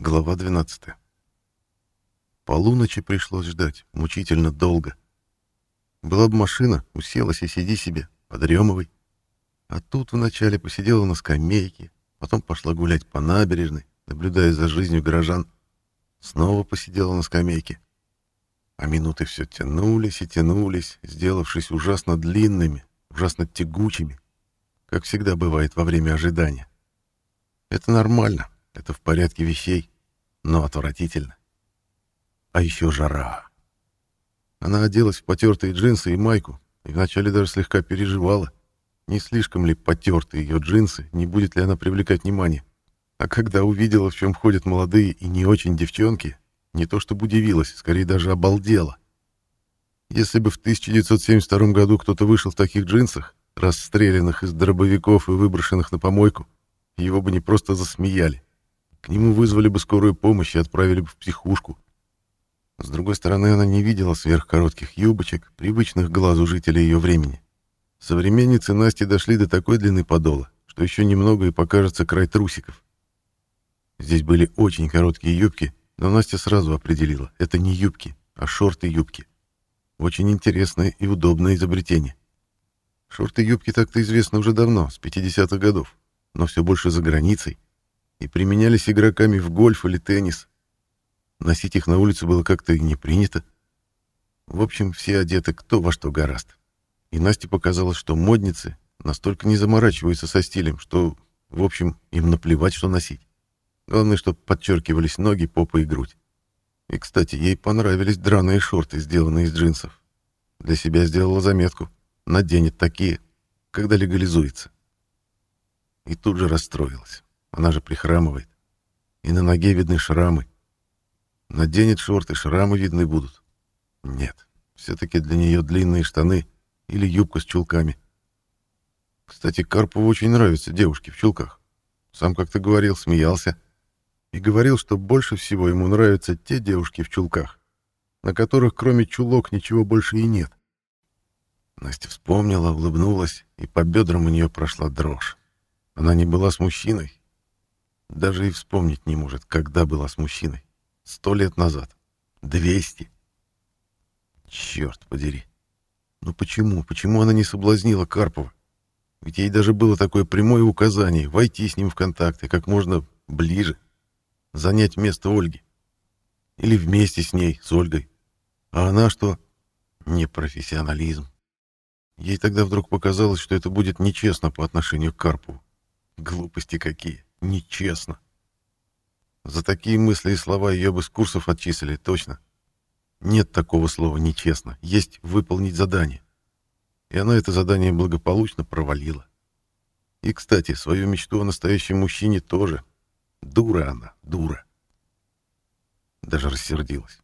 Глава 12. Полуночи пришлось ждать, мучительно долго. Была бы машина, уселась и сиди себе, подремывай. А тут вначале посидела на скамейке, потом пошла гулять по набережной, наблюдая за жизнью горожан. Снова посидела на скамейке. А минуты все тянулись и тянулись, сделавшись ужасно длинными, ужасно тягучими, как всегда бывает во время ожидания. Это нормально, это в порядке вещей, но отвратительно. А еще жара. Она оделась в потертые джинсы и майку, и вначале даже слегка переживала, не слишком ли потертые ее джинсы, не будет ли она привлекать внимание. А когда увидела, в чем ходят молодые и не очень девчонки, не то чтобы удивилась, скорее даже обалдела. Если бы в 1972 году кто-то вышел в таких джинсах, расстрелянных из дробовиков и выброшенных на помойку, его бы не просто засмеяли. К нему вызвали бы скорую помощь и отправили бы в психушку. С другой стороны, она не видела сверхкоротких юбочек, привычных глазу жителей ее времени. Современницы Насти дошли до такой длины подола, что еще немного и покажется край трусиков. Здесь были очень короткие юбки, но Настя сразу определила, это не юбки, а шорты-юбки. Очень интересное и удобное изобретение. Шорты-юбки так-то известны уже давно, с 50-х годов, но все больше за границей, и применялись игроками в гольф или теннис. Носить их на улице было как-то и не принято. В общем, все одеты кто во что гораст. И Насте показалось, что модницы настолько не заморачиваются со стилем, что, в общем, им наплевать, что носить. Главное, чтобы подчеркивались ноги, попа и грудь. И, кстати, ей понравились драные шорты, сделанные из джинсов. Для себя сделала заметку. Наденет такие, когда легализуется. И тут же расстроилась. Она же прихрамывает. И на ноге видны шрамы. Наденет шорты, шрамы видны будут. Нет, все-таки для нее длинные штаны или юбка с чулками. Кстати, Карпову очень нравятся девушки в чулках. Сам как-то говорил, смеялся. И говорил, что больше всего ему нравятся те девушки в чулках, на которых кроме чулок ничего больше и нет. Настя вспомнила, улыбнулась, и по бедрам у нее прошла дрожь. Она не была с мужчиной, даже и вспомнить не может, когда была с мужчиной. Сто лет назад. Двести. Черт подери. Ну почему, почему она не соблазнила Карпова? Ведь ей даже было такое прямое указание войти с ним в контакты как можно ближе, занять место Ольги. Или вместе с ней, с Ольгой. А она что? Непрофессионализм. Ей тогда вдруг показалось, что это будет нечестно по отношению к Карпову. Глупости какие нечестно. За такие мысли и слова ее бы с курсов отчислили, точно. Нет такого слова «нечестно». Есть «выполнить задание». И она это задание благополучно провалила. И, кстати, свою мечту о настоящем мужчине тоже. Дура она, дура. Даже рассердилась.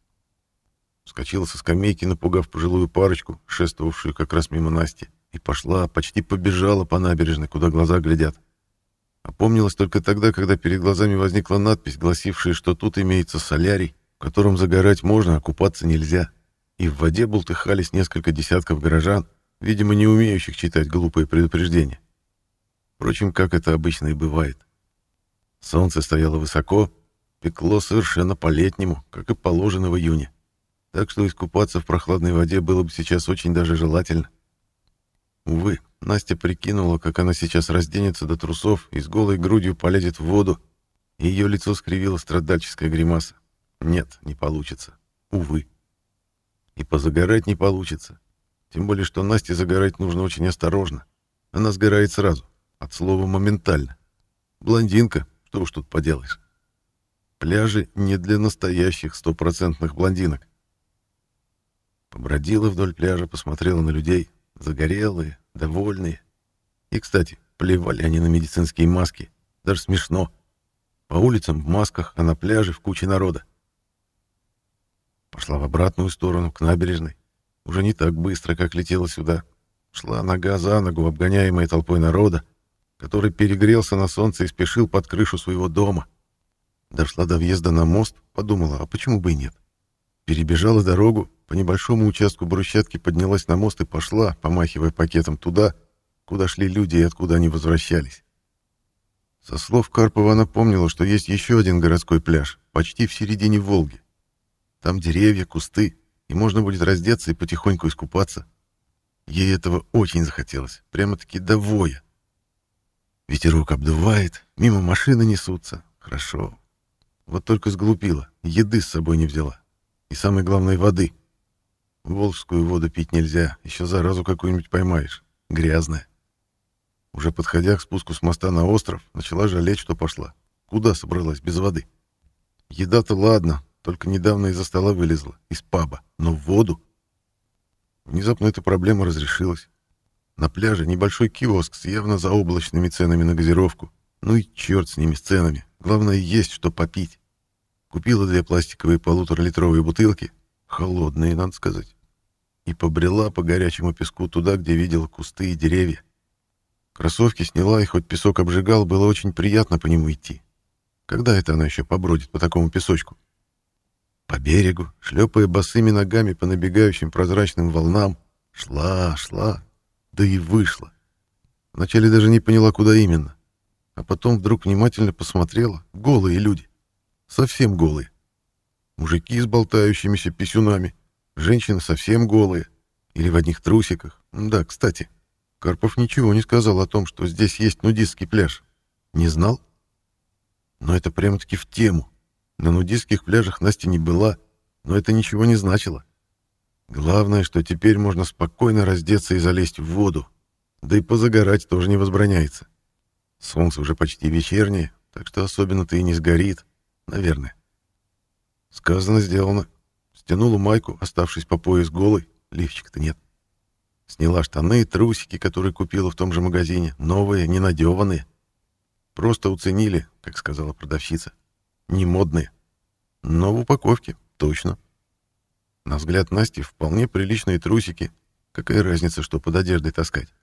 Вскочила со скамейки, напугав пожилую парочку, шествовавшую как раз мимо Насти, и пошла, почти побежала по набережной, куда глаза глядят. Опомнилась только тогда, когда перед глазами возникла надпись, гласившая, что тут имеется солярий, в котором загорать можно, а купаться нельзя. И в воде бултыхались несколько десятков горожан, видимо, не умеющих читать глупые предупреждения. Впрочем, как это обычно и бывает. Солнце стояло высоко, пекло совершенно по-летнему, как и положено в июне. Так что искупаться в прохладной воде было бы сейчас очень даже желательно. Увы, Настя прикинула, как она сейчас разденется до трусов и с голой грудью полезет в воду, и ее лицо скривило страдальческая гримаса. Нет, не получится. Увы. И позагорать не получится. Тем более, что Насте загорать нужно очень осторожно. Она сгорает сразу. От слова «моментально». Блондинка, что уж тут поделаешь. Пляжи не для настоящих стопроцентных блондинок. Побродила вдоль пляжа, посмотрела на людей. Загорелые, довольные. И, кстати, плевали они на медицинские маски. Даже смешно. По улицам в масках, а на пляже в куче народа. Пошла в обратную сторону, к набережной. Уже не так быстро, как летела сюда. Шла нога за ногу, обгоняемая толпой народа, который перегрелся на солнце и спешил под крышу своего дома. Дошла до въезда на мост, подумала, а почему бы и нет? Перебежала дорогу, по небольшому участку брусчатки поднялась на мост и пошла, помахивая пакетом туда, куда шли люди и откуда они возвращались. Со слов Карпова она помнила, что есть еще один городской пляж, почти в середине Волги. Там деревья, кусты, и можно будет раздеться и потихоньку искупаться. Ей этого очень захотелось, прямо-таки до воя. Ветерок обдувает, мимо машины несутся. Хорошо. Вот только сглупила, еды с собой не взяла. И самое главное, воды. Волжскую воду пить нельзя, еще заразу какую-нибудь поймаешь. Грязная. Уже подходя к спуску с моста на остров, начала жалеть, что пошла. Куда собралась без воды? Еда-то ладно, только недавно из-за стола вылезла, из паба. Но в воду? Внезапно эта проблема разрешилась. На пляже небольшой киоск с явно заоблачными ценами на газировку. Ну и черт с ними, с ценами. Главное, есть что попить. Купила две пластиковые полуторалитровые бутылки, холодные, надо сказать, и побрела по горячему песку туда, где видела кусты и деревья. Кроссовки сняла, и хоть песок обжигал, было очень приятно по нему идти. Когда это она еще побродит по такому песочку? По берегу, шлепая босыми ногами по набегающим прозрачным волнам, шла, шла, да и вышла. Вначале даже не поняла, куда именно. А потом вдруг внимательно посмотрела. Голые люди. Совсем голые. Мужики с болтающимися писюнами. Женщины совсем голые. Или в одних трусиках. Да, кстати, Карпов ничего не сказал о том, что здесь есть нудистский пляж. Не знал? Но это прямо-таки в тему. На нудистских пляжах Настя не была, но это ничего не значило. Главное, что теперь можно спокойно раздеться и залезть в воду. Да и позагорать тоже не возбраняется. Солнце уже почти вечернее, так что особенно-то и не сгорит, наверное. Сказано, сделано. Стянула майку, оставшись по пояс голой, лифчика-то нет. Сняла штаны и трусики, которые купила в том же магазине, новые, ненадеванные. Просто уценили, как сказала продавщица. Не модные. Но в упаковке, точно. На взгляд Насти вполне приличные трусики. Какая разница, что под одеждой таскать?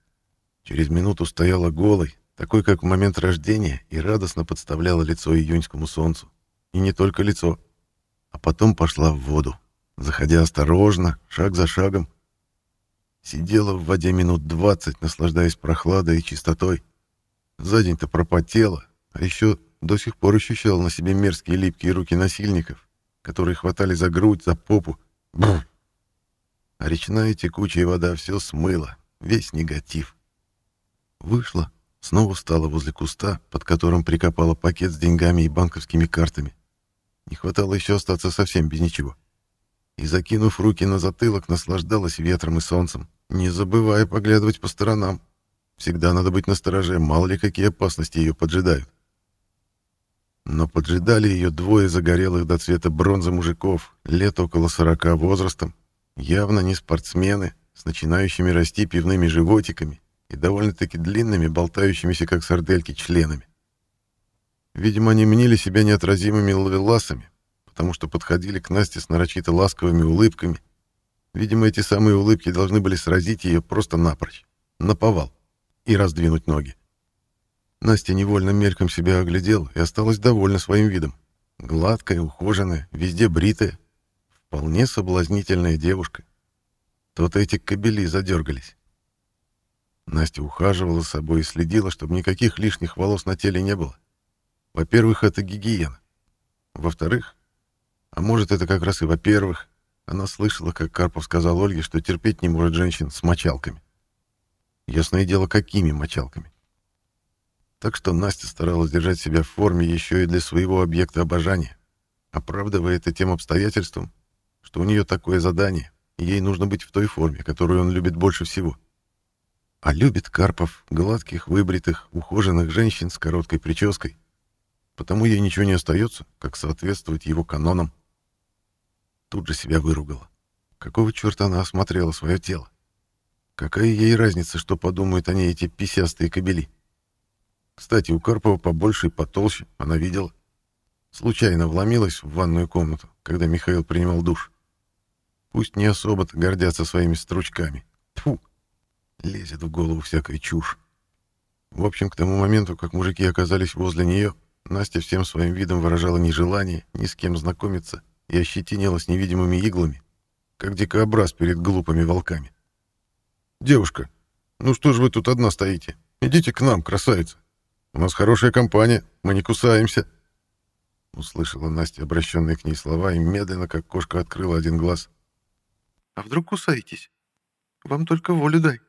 Через минуту стояла голой, такой, как в момент рождения, и радостно подставляла лицо июньскому солнцу. И не только лицо. А потом пошла в воду, заходя осторожно, шаг за шагом. Сидела в воде минут двадцать, наслаждаясь прохладой и чистотой. За день-то пропотела, а еще до сих пор ощущала на себе мерзкие липкие руки насильников, которые хватали за грудь, за попу, Бррр. А речная текучая вода все смыла, весь негатив. Вышла, снова встала возле куста, под которым прикопала пакет с деньгами и банковскими картами. Не хватало еще остаться совсем без ничего. И, закинув руки на затылок, наслаждалась ветром и солнцем, не забывая поглядывать по сторонам. Всегда надо быть настороже, мало ли какие опасности ее поджидают. Но поджидали ее двое загорелых до цвета бронзы мужиков, лет около сорока возрастом, явно не спортсмены, с начинающими расти пивными животиками и довольно-таки длинными, болтающимися как сардельки, членами. Видимо, они мнили себя неотразимыми ловеласами, потому что подходили к Насте с нарочито ласковыми улыбками. Видимо, эти самые улыбки должны были сразить ее просто напрочь, наповал, и раздвинуть ноги. Настя невольно мельком себя оглядела и осталась довольна своим видом. Гладкая, ухоженная, везде бритая. Вполне соблазнительная девушка. То-то эти кобели задергались. Настя ухаживала за собой и следила, чтобы никаких лишних волос на теле не было. Во-первых, это гигиена. Во-вторых, а может, это как раз и во-первых, она слышала, как Карпов сказал Ольге, что терпеть не может женщин с мочалками. Ясное дело, какими мочалками. Так что Настя старалась держать себя в форме еще и для своего объекта обожания, оправдывая это тем обстоятельством, что у нее такое задание, и ей нужно быть в той форме, которую он любит больше всего. А любит Карпов гладких, выбритых, ухоженных женщин с короткой прической, потому ей ничего не остается, как соответствовать его канонам. Тут же себя выругала. Какого черта она осмотрела свое тело? Какая ей разница, что подумают о ней эти писястые кобели? Кстати, у Карпова побольше и потолще, она видела. Случайно вломилась в ванную комнату, когда Михаил принимал душ. Пусть не особо-то гордятся своими стручками. Тьфу! Лезет в голову всякая чушь. В общем, к тому моменту, как мужики оказались возле нее, Настя всем своим видом выражала нежелание ни с кем знакомиться и ощетинилась невидимыми иглами, как дикообраз перед глупыми волками. «Девушка, ну что ж вы тут одна стоите? Идите к нам, красавица!» У нас хорошая компания, мы не кусаемся». Услышала Настя обращенные к ней слова и медленно, как кошка, открыла один глаз. «А вдруг кусаетесь? Вам только волю дай».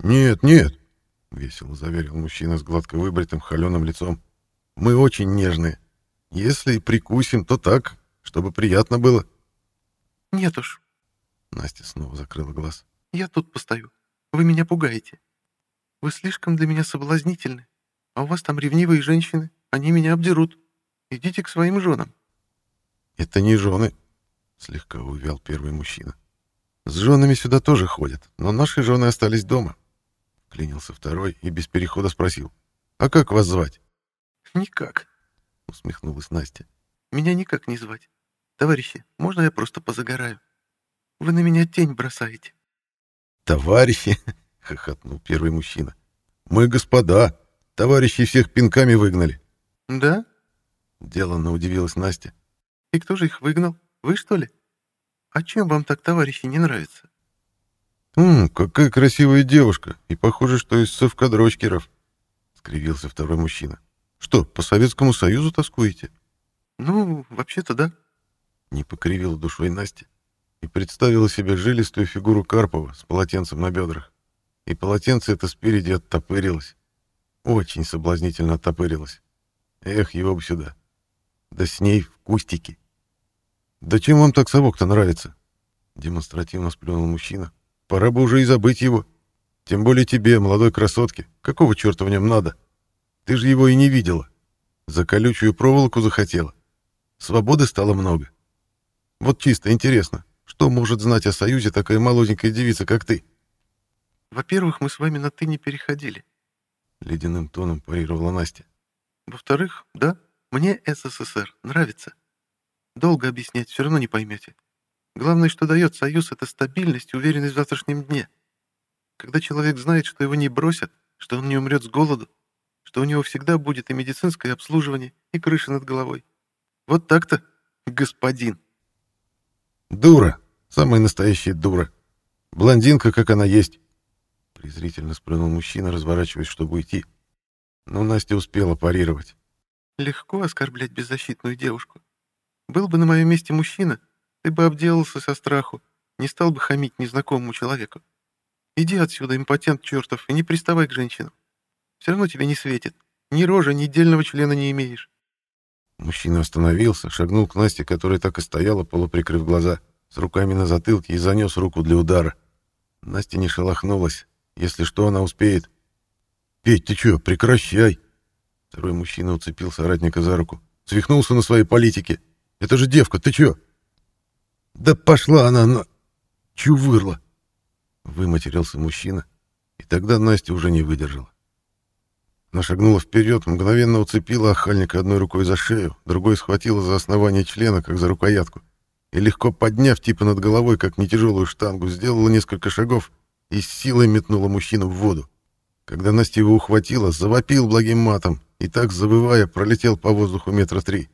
«Нет, нет», — весело заверил мужчина с гладко выбритым холеным лицом. «Мы очень нежные. Если прикусим, то так, чтобы приятно было». «Нет уж». Настя снова закрыла глаз. «Я тут постою. Вы меня пугаете. Вы слишком для меня соблазнительны. А у вас там ревнивые женщины. Они меня обдерут. Идите к своим женам». «Это не жены», — слегка увял первый мужчина. «С женами сюда тоже ходят, но наши жены остались дома». Клянился второй и без перехода спросил. «А как вас звать?» «Никак», — усмехнулась Настя. «Меня никак не звать. Товарищи, можно я просто позагораю? Вы на меня тень бросаете». «Товарищи!» — хохотнул первый мужчина. «Мы господа. Товарищи всех пинками выгнали». «Да?» — деланно удивилась Настя. «И кто же их выгнал? Вы, что ли? А чем вам так, товарищи, не нравится?» «Ммм, какая красивая девушка, и похоже, что из совкадрочкеров», — скривился второй мужчина. «Что, по Советскому Союзу тоскуете?» «Ну, вообще-то да», — не покривила душой Настя и представила себе жилистую фигуру Карпова с полотенцем на бедрах. И полотенце это спереди оттопырилось. Очень соблазнительно оттопырилось. Эх, его бы сюда. Да с ней в кустике. «Да чем вам так совок-то нравится?» Демонстративно сплюнул мужчина. «Пора бы уже и забыть его. Тем более тебе, молодой красотке. Какого черта в нем надо? Ты же его и не видела. За колючую проволоку захотела. Свободы стало много. Вот чисто интересно, что может знать о Союзе такая молоденькая девица, как ты?» «Во-первых, мы с вами на «ты» не переходили», — ледяным тоном парировала Настя. «Во-вторых, да, мне СССР нравится. Долго объяснять, все равно не поймете. Главное, что дает Союз, это стабильность и уверенность в завтрашнем дне. Когда человек знает, что его не бросят, что он не умрет с голоду, что у него всегда будет и медицинское обслуживание, и крыша над головой. Вот так-то, господин. Дура. Самая настоящая дура. Блондинка, как она есть. Презрительно сплюнул мужчина, разворачиваясь, чтобы уйти. Но Настя успела парировать. Легко оскорблять беззащитную девушку. Был бы на моем месте мужчина, ты бы обделался со страху, не стал бы хамить незнакомому человеку. Иди отсюда, импотент чертов, и не приставай к женщинам. Все равно тебе не светит. Ни рожа, ни дельного члена не имеешь. Мужчина остановился, шагнул к Насте, которая так и стояла, полуприкрыв глаза, с руками на затылке и занес руку для удара. Настя не шелохнулась. Если что, она успеет. «Петь, ты чё, прекращай!» Второй мужчина уцепил соратника за руку. «Свихнулся на своей политике. Это же девка, ты чё?» «Да пошла она на...» «Чувырла!» Выматерился мужчина, и тогда Настя уже не выдержала. Она шагнула вперед, мгновенно уцепила охальника одной рукой за шею, другой схватила за основание члена, как за рукоятку, и легко подняв типа над головой, как нетяжелую штангу, сделала несколько шагов и с силой метнула мужчину в воду. Когда Настя его ухватила, завопил благим матом и так, завывая, пролетел по воздуху метра три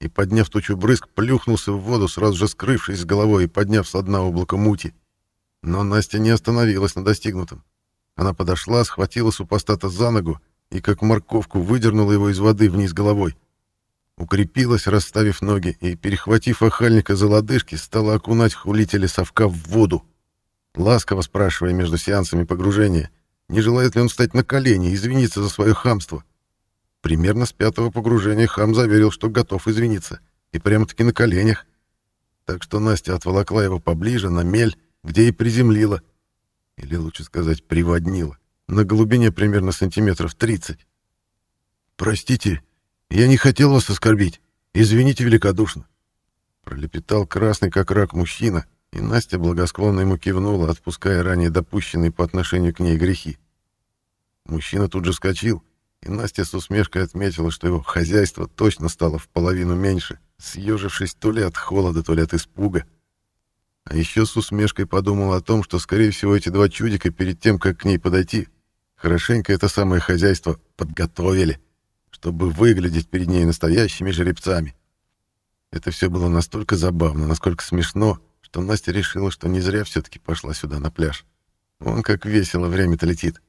и, подняв тучу брызг, плюхнулся в воду, сразу же скрывшись с головой и подняв со дна облако мути. Но Настя не остановилась на достигнутом. Она подошла, схватила супостата за ногу и, как морковку, выдернула его из воды вниз головой. Укрепилась, расставив ноги, и, перехватив охальника за лодыжки, стала окунать хулителя совка в воду, ласково спрашивая между сеансами погружения, не желает ли он встать на колени и извиниться за свое хамство. Примерно с пятого погружения хам заверил, что готов извиниться, и прямо-таки на коленях. Так что Настя отволокла его поближе, на мель, где и приземлила. Или, лучше сказать, приводнила. На глубине примерно сантиметров 30. «Простите, я не хотел вас оскорбить. Извините великодушно». Пролепетал красный, как рак, мужчина, и Настя благосклонно ему кивнула, отпуская ранее допущенные по отношению к ней грехи. Мужчина тут же скочил, и Настя с усмешкой отметила, что его хозяйство точно стало в половину меньше, съежившись то ли от холода, то ли от испуга. А еще с усмешкой подумала о том, что, скорее всего, эти два чудика перед тем, как к ней подойти, хорошенько это самое хозяйство подготовили, чтобы выглядеть перед ней настоящими жеребцами. Это все было настолько забавно, насколько смешно, что Настя решила, что не зря все-таки пошла сюда на пляж. Вон как весело время-то летит.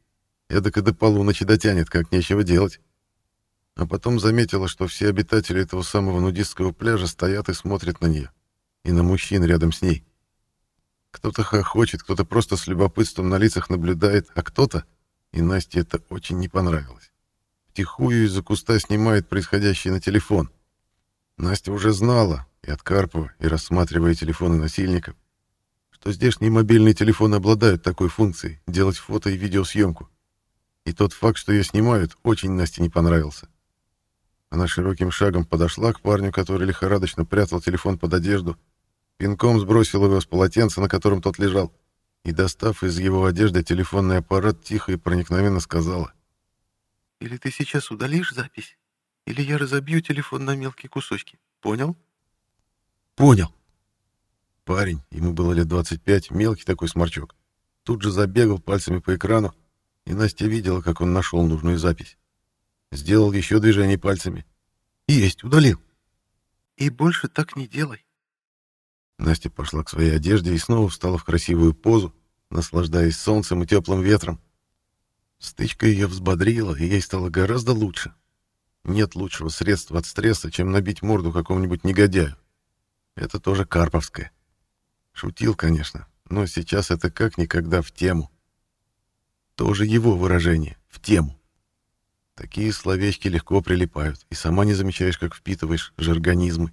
Эдак и до полуночи дотянет, как нечего делать. А потом заметила, что все обитатели этого самого нудистского пляжа стоят и смотрят на нее. И на мужчин рядом с ней. Кто-то хохочет, кто-то просто с любопытством на лицах наблюдает, а кто-то, и Насте это очень не понравилось, втихую из-за куста снимает происходящее на телефон. Настя уже знала, и от Карпова, и рассматривая телефоны насильников, что здешние мобильные телефоны обладают такой функцией — делать фото и видеосъемку. И тот факт, что ее снимают, очень Насте не понравился. Она широким шагом подошла к парню, который лихорадочно прятал телефон под одежду, пинком сбросила его с полотенца, на котором тот лежал, и, достав из его одежды телефонный аппарат, тихо и проникновенно сказала. «Или ты сейчас удалишь запись, или я разобью телефон на мелкие кусочки. Понял?» «Понял». Парень, ему было лет 25, мелкий такой сморчок, тут же забегал пальцами по экрану, и Настя видела, как он нашел нужную запись. Сделал еще движение пальцами. «Есть, удалил». «И больше так не делай». Настя пошла к своей одежде и снова встала в красивую позу, наслаждаясь солнцем и теплым ветром. Стычка ее взбодрила, и ей стало гораздо лучше. Нет лучшего средства от стресса, чем набить морду какому-нибудь негодяю. Это тоже Карповское. Шутил, конечно, но сейчас это как никогда в тему. Тоже его выражение, в тему. Такие словечки легко прилипают, и сама не замечаешь, как впитываешь жаргонизмы.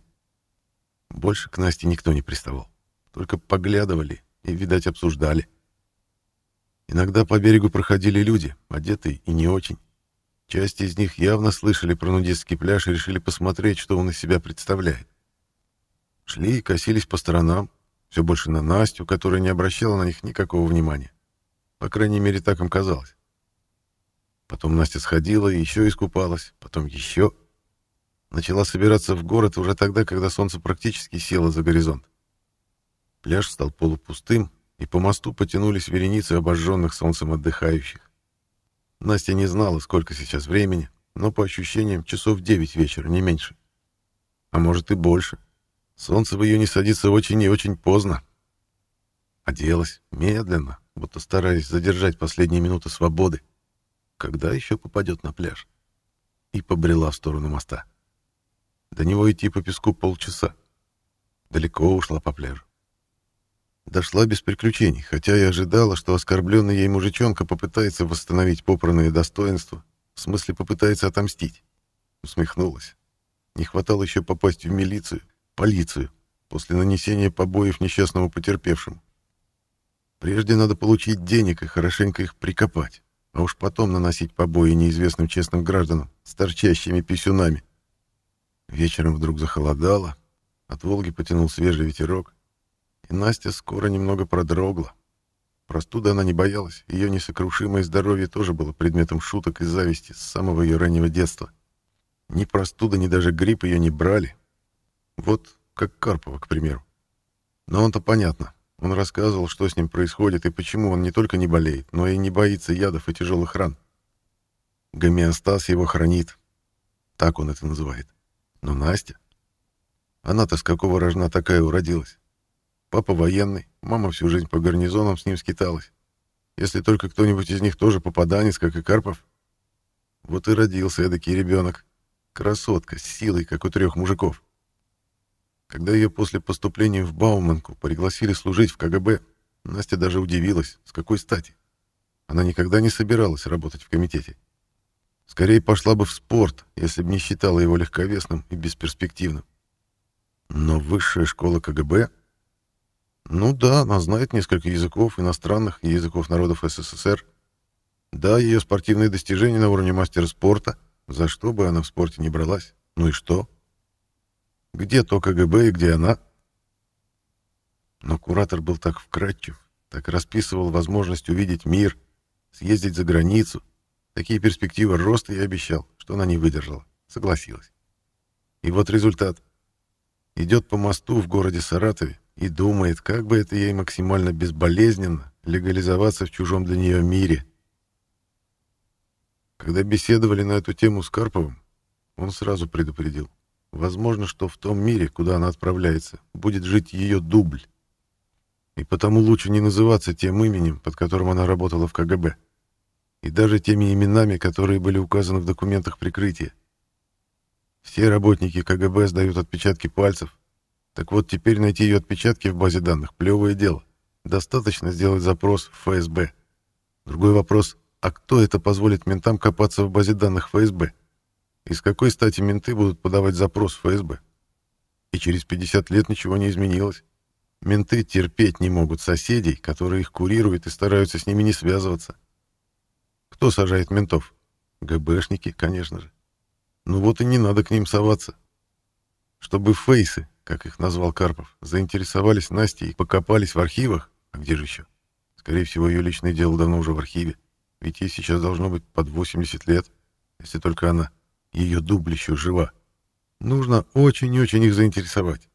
Больше к Насте никто не приставал. Только поглядывали и, видать, обсуждали. Иногда по берегу проходили люди, одетые и не очень. Часть из них явно слышали про нудистский пляж и решили посмотреть, что он из себя представляет. Шли и косились по сторонам, все больше на Настю, которая не обращала на них никакого внимания. По крайней мере, так им казалось. Потом Настя сходила и еще искупалась, потом еще. Начала собираться в город уже тогда, когда солнце практически село за горизонт. Пляж стал полупустым, и по мосту потянулись вереницы обожженных солнцем отдыхающих. Настя не знала, сколько сейчас времени, но по ощущениям часов девять вечера, не меньше. А может и больше. Солнце в июне садится очень и очень поздно. Оделась медленно, будто стараясь задержать последние минуты свободы. Когда еще попадет на пляж? И побрела в сторону моста. До него идти по песку полчаса. Далеко ушла по пляжу. Дошла без приключений, хотя и ожидала, что оскорбленный ей мужичонка попытается восстановить попранное достоинство, в смысле попытается отомстить. Усмехнулась. Не хватало еще попасть в милицию, полицию, после нанесения побоев несчастному потерпевшему. Прежде надо получить денег и хорошенько их прикопать, а уж потом наносить побои неизвестным честным гражданам с торчащими писюнами. Вечером вдруг захолодало, от Волги потянул свежий ветерок, и Настя скоро немного продрогла. Простуда она не боялась, ее несокрушимое здоровье тоже было предметом шуток и зависти с самого ее раннего детства. Ни простуда, ни даже грипп ее не брали. Вот как Карпова, к примеру. Но он-то понятно. Он рассказывал, что с ним происходит и почему он не только не болеет, но и не боится ядов и тяжелых ран. Гомеостаз его хранит. Так он это называет. Но Настя... Она-то с какого рожна такая уродилась? Папа военный, мама всю жизнь по гарнизонам с ним скиталась. Если только кто-нибудь из них тоже попаданец, как и Карпов. Вот и родился эдакий ребенок. Красотка, с силой, как у трех мужиков. Когда ее после поступления в Бауманку пригласили служить в КГБ, Настя даже удивилась, с какой стати. Она никогда не собиралась работать в комитете. Скорее пошла бы в спорт, если бы не считала его легковесным и бесперспективным. Но высшая школа КГБ ну да, она знает несколько языков иностранных и языков народов СССР. Да, ее спортивные достижения на уровне мастера спорта. За что бы она в спорте не бралась? Ну и что? Где то КГБ и где она? Но куратор был так вкрадчив, так расписывал возможность увидеть мир, съездить за границу. Такие перспективы роста я обещал, что она не выдержала. Согласилась. И вот результат. Идет по мосту в городе Саратове, и думает, как бы это ей максимально безболезненно легализоваться в чужом для нее мире. Когда беседовали на эту тему с Карповым, он сразу предупредил. Возможно, что в том мире, куда она отправляется, будет жить ее дубль. И потому лучше не называться тем именем, под которым она работала в КГБ. И даже теми именами, которые были указаны в документах прикрытия. Все работники КГБ сдают отпечатки пальцев. Так вот, теперь найти ее отпечатки в базе данных — плевое дело. Достаточно сделать запрос в ФСБ. Другой вопрос — а кто это позволит ментам копаться в базе данных ФСБ? И с какой стати менты будут подавать запрос в ФСБ? И через 50 лет ничего не изменилось. Менты терпеть не могут соседей, которые их курируют и стараются с ними не связываться. Кто сажает ментов? ГБшники, конечно же. Ну вот и не надо к ним соваться. Чтобы фейсы, как их назвал Карпов, заинтересовались Настей и покопались в архивах, а где же еще? Скорее всего, ее личное дело давно уже в архиве, ведь ей сейчас должно быть под 80 лет, если только она, ее дубль еще жива. Нужно очень-очень их заинтересовать.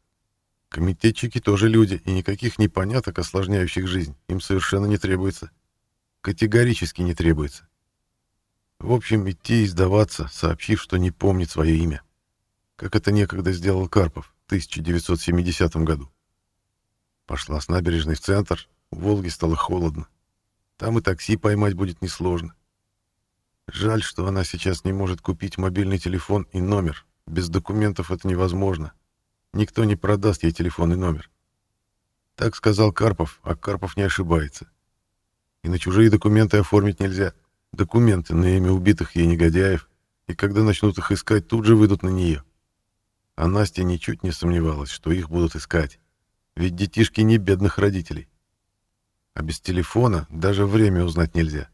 Комитетчики тоже люди, и никаких непоняток, осложняющих жизнь, им совершенно не требуется. Категорически не требуется. В общем, идти и сдаваться, сообщив, что не помнит свое имя. Как это некогда сделал Карпов в 1970 году. Пошла с набережной в центр, у Волги стало холодно. Там и такси поймать будет несложно. Жаль, что она сейчас не может купить мобильный телефон и номер. Без документов это невозможно. Никто не продаст ей телефон и номер. Так сказал Карпов, а Карпов не ошибается. И на чужие документы оформить нельзя. Документы на имя убитых ей негодяев, и когда начнут их искать, тут же выйдут на нее. А Настя ничуть не сомневалась, что их будут искать. Ведь детишки не бедных родителей. А без телефона даже время узнать нельзя.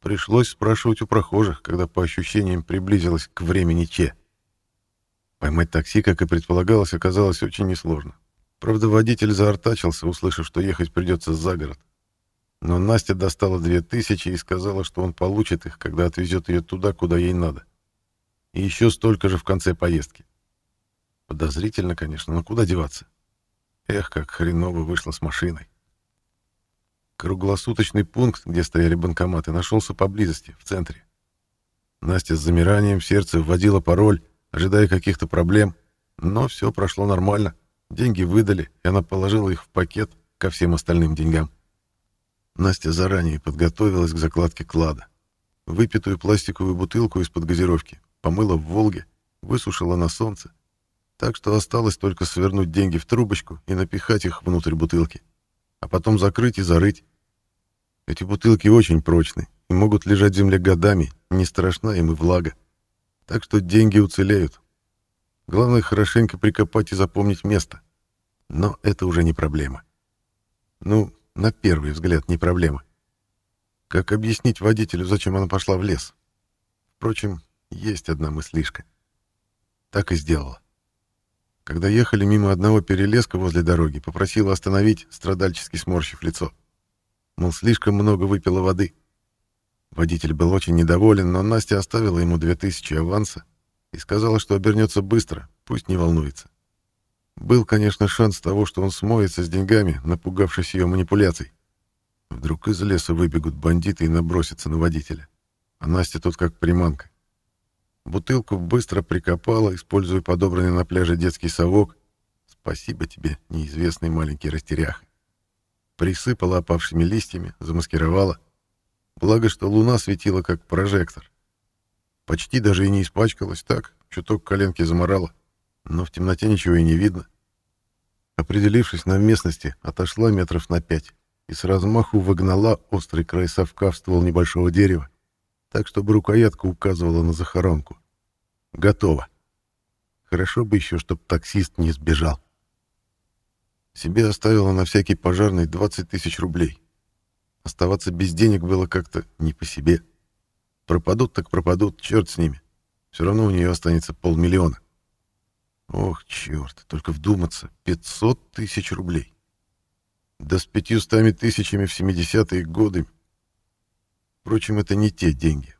Пришлось спрашивать у прохожих, когда по ощущениям приблизилось к времени Че. Поймать такси, как и предполагалось, оказалось очень несложно. Правда, водитель заортачился, услышав, что ехать придется за город. Но Настя достала две тысячи и сказала, что он получит их, когда отвезет ее туда, куда ей надо. И еще столько же в конце поездки. Подозрительно, конечно, но куда деваться? Эх, как хреново вышло с машиной. Круглосуточный пункт, где стояли банкоматы, нашелся поблизости, в центре. Настя с замиранием в сердце вводила пароль, ожидая каких-то проблем, но все прошло нормально. Деньги выдали, и она положила их в пакет ко всем остальным деньгам. Настя заранее подготовилась к закладке клада. Выпитую пластиковую бутылку из-под газировки помыла в Волге, высушила на солнце, так что осталось только свернуть деньги в трубочку и напихать их внутрь бутылки, а потом закрыть и зарыть. Эти бутылки очень прочны и могут лежать в земле годами, не страшна им и влага. Так что деньги уцелеют. Главное хорошенько прикопать и запомнить место. Но это уже не проблема. Ну, на первый взгляд, не проблема. Как объяснить водителю, зачем она пошла в лес? Впрочем, есть одна мыслишка. Так и сделала. Когда ехали мимо одного перелеска возле дороги, попросила остановить, страдальчески сморщив лицо. Мол, слишком много выпила воды. Водитель был очень недоволен, но Настя оставила ему две тысячи аванса и сказала, что обернется быстро, пусть не волнуется. Был, конечно, шанс того, что он смоется с деньгами, напугавшись ее манипуляций. Вдруг из леса выбегут бандиты и набросятся на водителя. А Настя тут как приманка. Бутылку быстро прикопала, используя подобранный на пляже детский совок. Спасибо тебе, неизвестный маленький растеряха. Присыпала опавшими листьями, замаскировала. Благо, что луна светила как прожектор. Почти даже и не испачкалась так, чуток коленки заморала. Но в темноте ничего и не видно. Определившись на местности, отошла метров на пять и с размаху выгнала острый край совка в ствол небольшого дерева, так, чтобы рукоятка указывала на захоронку. Готово. Хорошо бы еще, чтоб таксист не сбежал. Себе оставила на всякий пожарный 20 тысяч рублей. Оставаться без денег было как-то не по себе. Пропадут так пропадут, черт с ними. Все равно у нее останется полмиллиона. Ох, черт, только вдуматься, 500 тысяч рублей. Да с пятьюстами тысячами в 70-е годы. Впрочем, это не те деньги.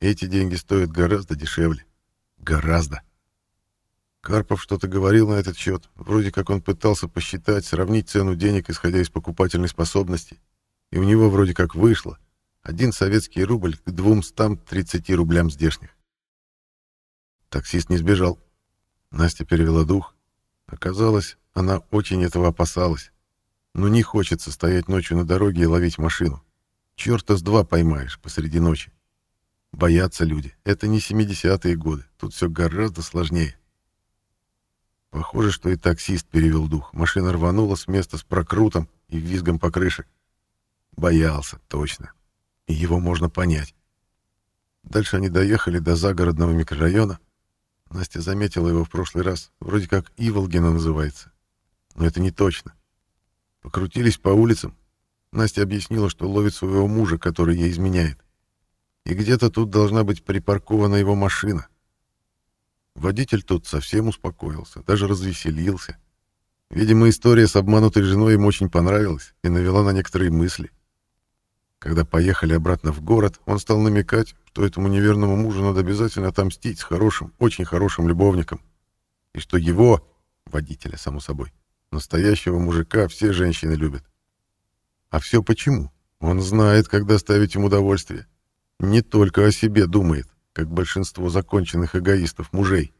Эти деньги стоят гораздо дешевле. Гораздо. Карпов что-то говорил на этот счет. Вроде как он пытался посчитать, сравнить цену денег, исходя из покупательной способности и у него вроде как вышло. Один советский рубль к 230 рублям здешних. Таксист не сбежал. Настя перевела дух. Оказалось, она очень этого опасалась. Но не хочется стоять ночью на дороге и ловить машину. Чёрта с два поймаешь посреди ночи. Боятся люди. Это не 70-е годы. Тут все гораздо сложнее. Похоже, что и таксист перевел дух. Машина рванула с места с прокрутом и визгом по крыше. Боялся, точно. И его можно понять. Дальше они доехали до загородного микрорайона. Настя заметила его в прошлый раз. Вроде как Иволгина называется. Но это не точно. Покрутились по улицам. Настя объяснила, что ловит своего мужа, который ей изменяет. И где-то тут должна быть припаркована его машина. Водитель тут совсем успокоился, даже развеселился. Видимо, история с обманутой женой им очень понравилась и навела на некоторые мысли. Когда поехали обратно в город, он стал намекать, что этому неверному мужу надо обязательно отомстить с хорошим, очень хорошим любовником. И что его, водителя, само собой, настоящего мужика все женщины любят. А все почему? Он знает, как доставить им удовольствие. Не только о себе думает, как большинство законченных эгоистов мужей.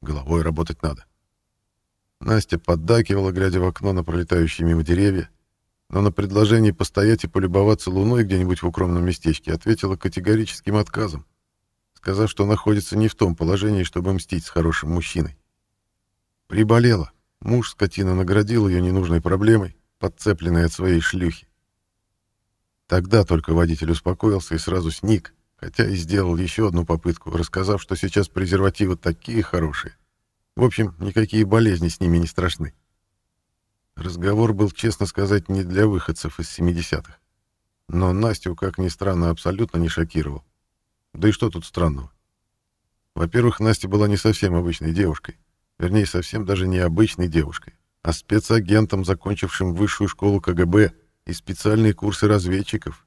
Головой работать надо. Настя поддакивала, глядя в окно на пролетающие мимо деревья, но на предложение постоять и полюбоваться луной где-нибудь в укромном местечке ответила категорическим отказом, сказав, что находится не в том положении, чтобы мстить с хорошим мужчиной. Приболела. Муж, скотина, наградил ее ненужной проблемой, подцепленной от своей шлюхи. Тогда только водитель успокоился и сразу сник, хотя и сделал еще одну попытку, рассказав, что сейчас презервативы такие хорошие. В общем, никакие болезни с ними не страшны. Разговор был, честно сказать, не для выходцев из 70-х. Но Настю, как ни странно, абсолютно не шокировал. Да и что тут странного? Во-первых, Настя была не совсем обычной девушкой. Вернее, совсем даже не обычной девушкой, а спецагентом, закончившим высшую школу КГБ и специальные курсы разведчиков,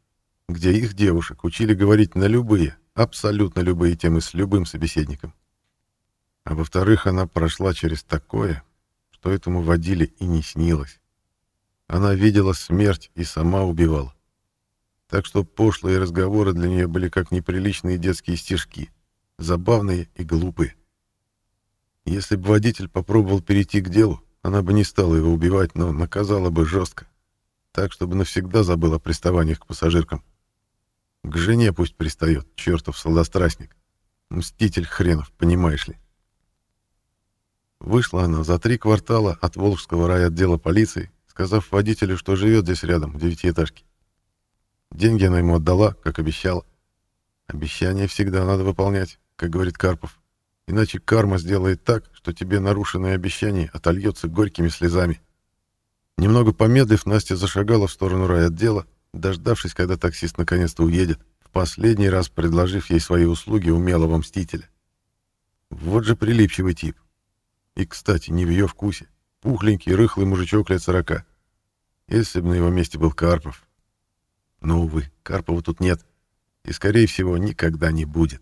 где их девушек учили говорить на любые, абсолютно любые темы с любым собеседником. А во-вторых, она прошла через такое, что этому водиле и не снилось. Она видела смерть и сама убивала. Так что пошлые разговоры для нее были как неприличные детские стишки, забавные и глупые. Если бы водитель попробовал перейти к делу, она бы не стала его убивать, но наказала бы жестко, так, чтобы навсегда забыла о приставаниях к пассажиркам. К жене пусть пристает, чертов солдострастник. Мститель хренов, понимаешь ли. Вышла она за три квартала от Волжского райотдела полиции, сказав водителю, что живет здесь рядом, в девятиэтажке. Деньги она ему отдала, как обещала. Обещания всегда надо выполнять, как говорит Карпов. Иначе карма сделает так, что тебе нарушенное обещание отольется горькими слезами. Немного помедлив, Настя зашагала в сторону райотдела, дождавшись, когда таксист наконец-то уедет, в последний раз предложив ей свои услуги умелого мстителя. Вот же прилипчивый тип. И, кстати, не в ее вкусе. Пухленький, рыхлый мужичок лет сорока. Если бы на его месте был Карпов. Но, увы, Карпова тут нет. И, скорее всего, никогда не будет.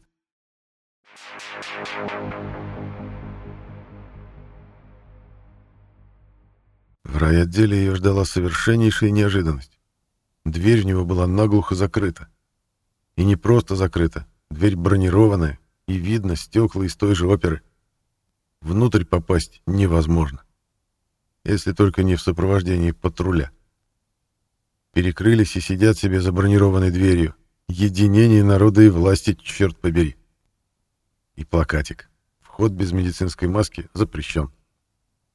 В райотделе ее ждала совершеннейшая неожиданность. Дверь в него была наглухо закрыта. И не просто закрыта, дверь бронированная, и видно стекла из той же оперы. Внутрь попасть невозможно. Если только не в сопровождении патруля. Перекрылись и сидят себе за бронированной дверью. Единение народа и власти, черт побери. И плакатик. Вход без медицинской маски запрещен.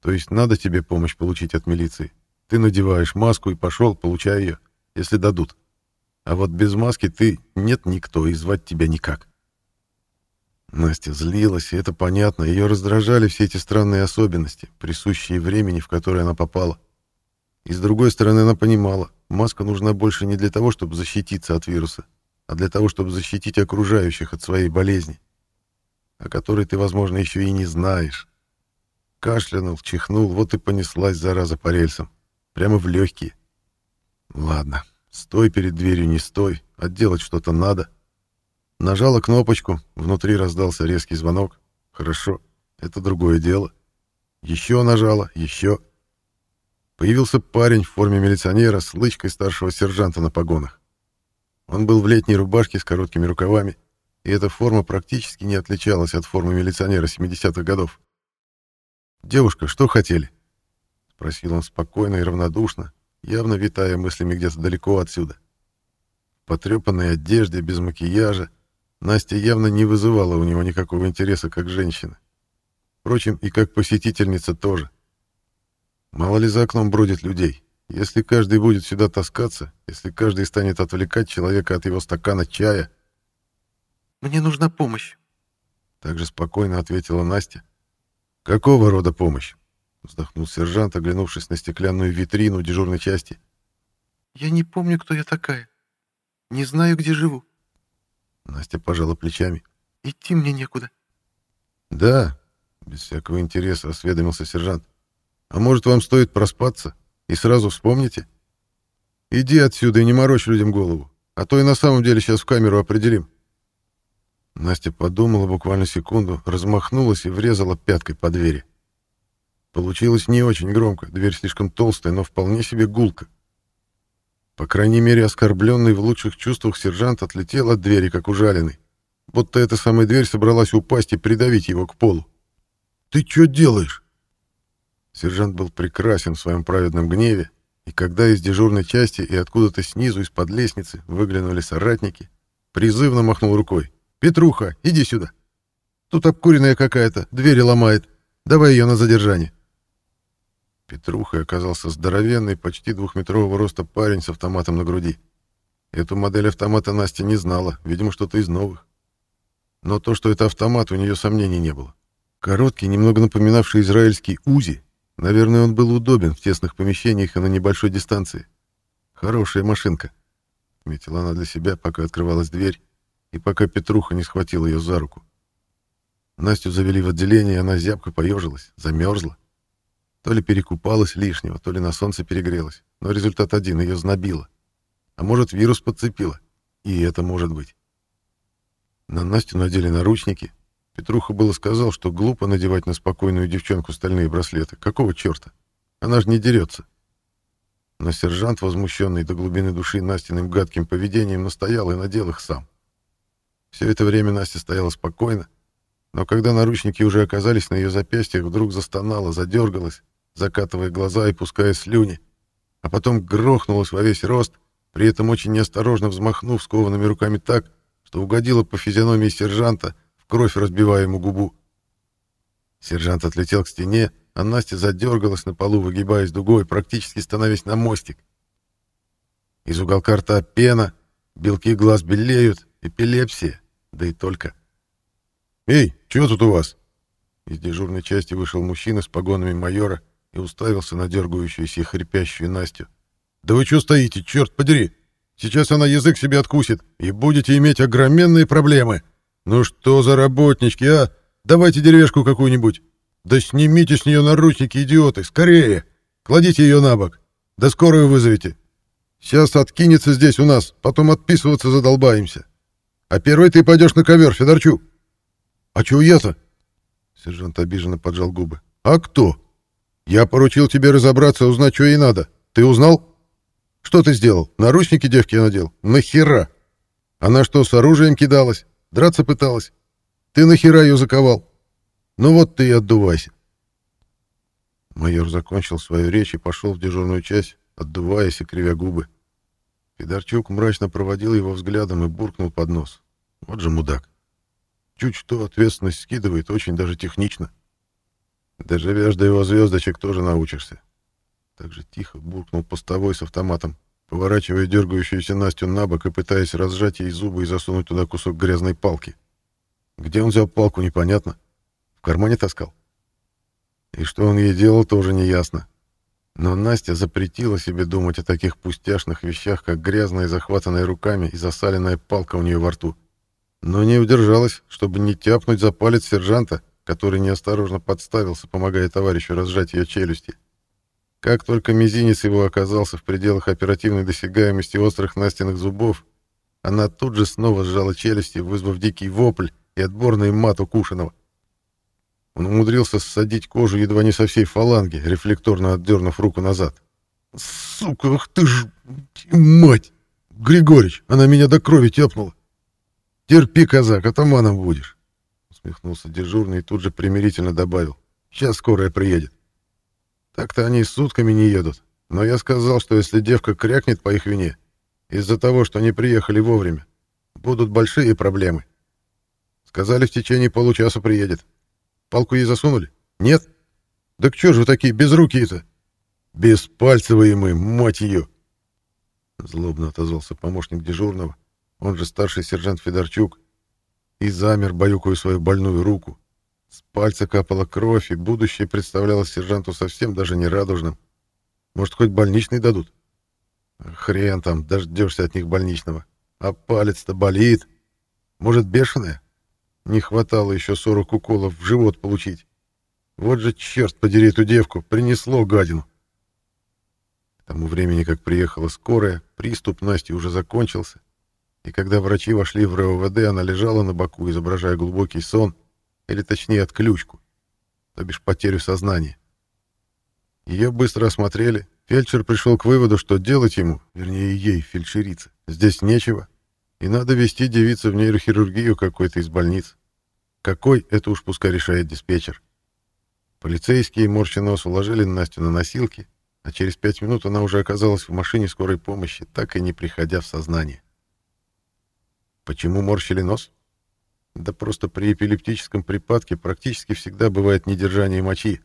То есть надо тебе помощь получить от милиции. Ты надеваешь маску и пошел, получай ее, если дадут. А вот без маски ты нет никто и звать тебя никак. Настя злилась, и это понятно. Ее раздражали все эти странные особенности, присущие времени, в которое она попала. И с другой стороны, она понимала, маска нужна больше не для того, чтобы защититься от вируса, а для того, чтобы защитить окружающих от своей болезни, о которой ты, возможно, еще и не знаешь. Кашлянул, чихнул, вот и понеслась зараза по рельсам. Прямо в легкие. Ладно, стой перед дверью, не стой, а делать что-то надо. Нажала кнопочку, внутри раздался резкий звонок. Хорошо, это другое дело. Еще нажала, еще. Появился парень в форме милиционера с лычкой старшего сержанта на погонах. Он был в летней рубашке с короткими рукавами, и эта форма практически не отличалась от формы милиционера 70-х годов. «Девушка, что хотели?» — спросил он спокойно и равнодушно, явно витая мыслями где-то далеко отсюда. В потрепанной одежде, без макияжа, Настя явно не вызывала у него никакого интереса как женщина. Впрочем, и как посетительница тоже. Мало ли за окном бродит людей. Если каждый будет сюда таскаться, если каждый станет отвлекать человека от его стакана чая... «Мне нужна помощь», — также спокойно ответила Настя. «Какого рода помощь?» — вздохнул сержант, оглянувшись на стеклянную витрину дежурной части. «Я не помню, кто я такая. Не знаю, где живу». Настя пожала плечами. «Идти мне некуда». «Да», — без всякого интереса осведомился сержант. «А может, вам стоит проспаться?» И сразу вспомните. Иди отсюда и не морочь людям голову, а то и на самом деле сейчас в камеру определим. Настя подумала буквально секунду, размахнулась и врезала пяткой по двери. Получилось не очень громко, дверь слишком толстая, но вполне себе гулка. По крайней мере, оскорбленный в лучших чувствах сержант отлетел от двери, как ужаленный. Будто эта самая дверь собралась упасть и придавить его к полу. «Ты что делаешь?» Сержант был прекрасен в своем праведном гневе, и когда из дежурной части и откуда-то снизу из-под лестницы выглянули соратники, призывно махнул рукой. «Петруха, иди сюда! Тут обкуренная какая-то, двери ломает. Давай ее на задержание!» Петруха оказался здоровенный, почти двухметрового роста парень с автоматом на груди. Эту модель автомата Настя не знала, видимо, что-то из новых. Но то, что это автомат, у нее сомнений не было. Короткий, немного напоминавший израильский УЗИ, Наверное, он был удобен в тесных помещениях и на небольшой дистанции. Хорошая машинка. Метила она для себя, пока открывалась дверь, и пока Петруха не схватил ее за руку. Настю завели в отделение, и она зябко поежилась, замерзла. То ли перекупалась лишнего, то ли на солнце перегрелась. Но результат один — ее знобило. А может, вирус подцепила. И это может быть. На Настю надели наручники, Петруха было сказал, что глупо надевать на спокойную девчонку стальные браслеты. Какого черта? Она же не дерется. Но сержант, возмущенный до глубины души Настиным гадким поведением, настоял и надел их сам. Все это время Настя стояла спокойно, но когда наручники уже оказались на ее запястьях, вдруг застонала, задергалась, закатывая глаза и пуская слюни, а потом грохнулась во весь рост, при этом очень неосторожно взмахнув скованными руками так, что угодила по физиономии сержанта, кровь разбивая ему губу. Сержант отлетел к стене, а Настя задергалась на полу, выгибаясь дугой, практически становясь на мостик. Из уголка рта пена, белки глаз белеют, эпилепсия, да и только. «Эй, чего тут у вас?» Из дежурной части вышел мужчина с погонами майора и уставился на дергающуюся и хрипящую Настю. «Да вы что стоите, черт подери! Сейчас она язык себе откусит, и будете иметь огроменные проблемы!» «Ну что за работнички, а? Давайте деревяшку какую-нибудь. Да снимите с нее наручники, идиоты, скорее! Кладите ее на бок. Да скорую вызовите. Сейчас откинется здесь у нас, потом отписываться задолбаемся. А первый ты пойдешь на ковер, Федорчук». «А чего я-то?» Сержант обиженно поджал губы. «А кто? Я поручил тебе разобраться, узнать, что ей надо. Ты узнал? Что ты сделал? Наручники девки надел? Нахера? Она что, с оружием кидалась? Драться пыталась. Ты нахера ее заковал? Ну вот ты и отдувайся. Майор закончил свою речь и пошел в дежурную часть, отдуваясь и кривя губы. Федорчук мрачно проводил его взглядом и буркнул под нос. Вот же мудак. Чуть что ответственность скидывает, очень даже технично. Доживешь до его звездочек, тоже научишься. Так же тихо буркнул постовой с автоматом, поворачивая дергающуюся Настю на бок и пытаясь разжать ей зубы и засунуть туда кусок грязной палки. Где он взял палку, непонятно. В кармане таскал. И что он ей делал, тоже неясно. Но Настя запретила себе думать о таких пустяшных вещах, как грязная, захватанная руками и засаленная палка у нее во рту. Но не удержалась, чтобы не тяпнуть за палец сержанта, который неосторожно подставился, помогая товарищу разжать ее челюсти. Как только мизинец его оказался в пределах оперативной досягаемости острых настенных зубов, она тут же снова сжала челюсти, вызвав дикий вопль и отборный мат укушенного. Он умудрился ссадить кожу едва не со всей фаланги, рефлекторно отдернув руку назад. «Сука, ах ты ж... мать! Григорич, она меня до крови тепнула! Терпи, казак, атаманом будешь!» Усмехнулся дежурный и тут же примирительно добавил. «Сейчас скорая приедет». Так-то они сутками не едут. Но я сказал, что если девка крякнет по их вине, из-за того, что они приехали вовремя, будут большие проблемы. Сказали, в течение получаса приедет. Палку ей засунули? Нет? Да к чё же вы такие безрукие-то? Беспальцевые мы, мать ее! Злобно отозвался помощник дежурного, он же старший сержант Федорчук, и замер, баюкая свою больную руку. С пальца капала кровь, и будущее представлялось сержанту совсем даже не радужным. Может, хоть больничный дадут? Хрен там, дождешься от них больничного. А палец-то болит. Может, бешеная? Не хватало еще 40 уколов в живот получить. Вот же, черт подери эту девку, принесло гадину. К тому времени, как приехала скорая, приступ Насти уже закончился, и когда врачи вошли в РОВД, она лежала на боку, изображая глубокий сон, или точнее отключку, то бишь потерю сознания. Ее быстро осмотрели, фельдшер пришел к выводу, что делать ему, вернее ей, фельдшерице, здесь нечего, и надо вести девицу в нейрохирургию какой-то из больниц. Какой, это уж пускай решает диспетчер. Полицейские, морща нос, уложили Настю на носилки, а через пять минут она уже оказалась в машине скорой помощи, так и не приходя в сознание. Почему морщили нос? Да просто при эпилептическом припадке практически всегда бывает недержание мочи.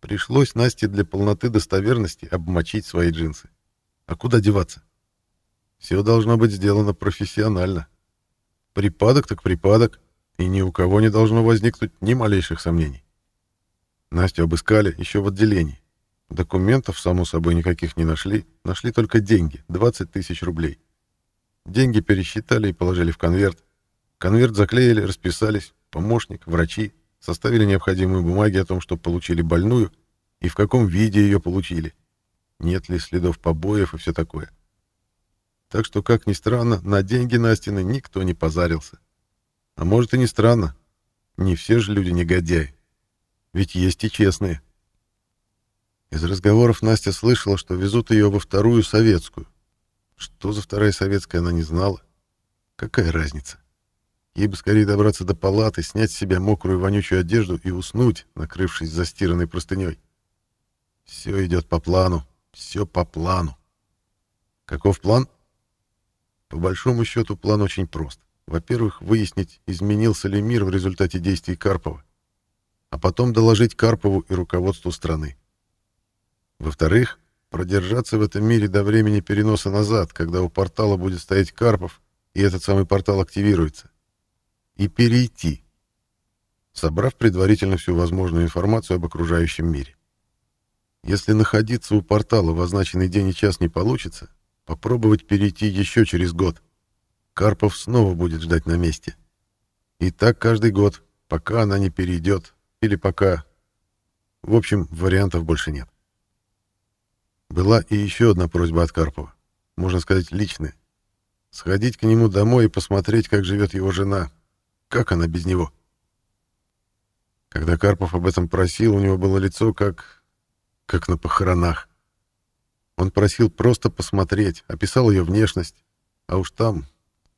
Пришлось Насте для полноты достоверности обмочить свои джинсы. А куда деваться? Все должно быть сделано профессионально. Припадок так припадок, и ни у кого не должно возникнуть ни малейших сомнений. Настю обыскали еще в отделении. Документов, само собой, никаких не нашли. Нашли только деньги, 20 тысяч рублей. Деньги пересчитали и положили в конверт. Конверт заклеили, расписались. Помощник, врачи составили необходимые бумаги о том, что получили больную и в каком виде ее получили. Нет ли следов побоев и все такое. Так что, как ни странно, на деньги Настины никто не позарился. А может и не странно. Не все же люди негодяи. Ведь есть и честные. Из разговоров Настя слышала, что везут ее во вторую советскую. Что за вторая советская, она не знала. Какая разница? Ей бы скорее добраться до палаты, снять с себя мокрую вонючую одежду и уснуть, накрывшись застиранной простыней. Все идет по плану, все по плану. Каков план? По большому счету план очень прост. Во-первых, выяснить, изменился ли мир в результате действий Карпова, а потом доложить Карпову и руководству страны. Во-вторых, продержаться в этом мире до времени переноса назад, когда у портала будет стоять Карпов, и этот самый портал активируется. И перейти, собрав предварительно всю возможную информацию об окружающем мире. Если находиться у портала в означенный день и час не получится, попробовать перейти еще через год. Карпов снова будет ждать на месте. И так каждый год, пока она не перейдет, или пока... В общем, вариантов больше нет. Была и еще одна просьба от Карпова, можно сказать, личная. Сходить к нему домой и посмотреть, как живет его жена. Как она без него? Когда Карпов об этом просил, у него было лицо как... как на похоронах. Он просил просто посмотреть, описал ее внешность, а уж там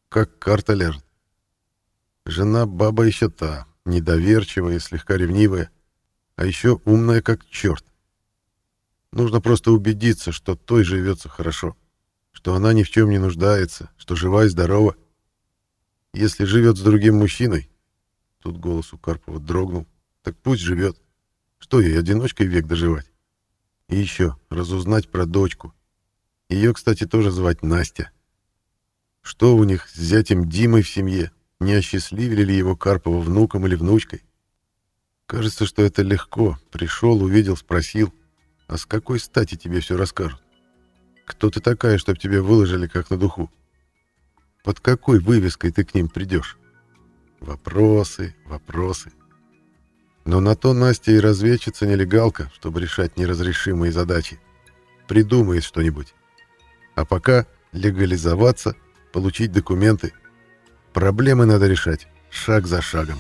как карта ляжет. Жена баба еще та, недоверчивая, слегка ревнивая, а еще умная как черт. Нужно просто убедиться, что той живется хорошо, что она ни в чем не нуждается, что жива и здорова. Если живет с другим мужчиной, тут голос у Карпова дрогнул, так пусть живет. Что ей, одиночкой век доживать? И еще разузнать про дочку. Ее, кстати, тоже звать Настя. Что у них с зятем Димой в семье? Не осчастливили ли его Карпова внуком или внучкой? Кажется, что это легко. Пришел, увидел, спросил. А с какой стати тебе все расскажут? Кто ты такая, чтоб тебе выложили как на духу? Под какой вывеской ты к ним придешь? Вопросы, вопросы. Но на то Настя и разведчица-нелегалка, чтобы решать неразрешимые задачи. Придумает что-нибудь. А пока легализоваться — получить документы. Проблемы надо решать шаг за шагом.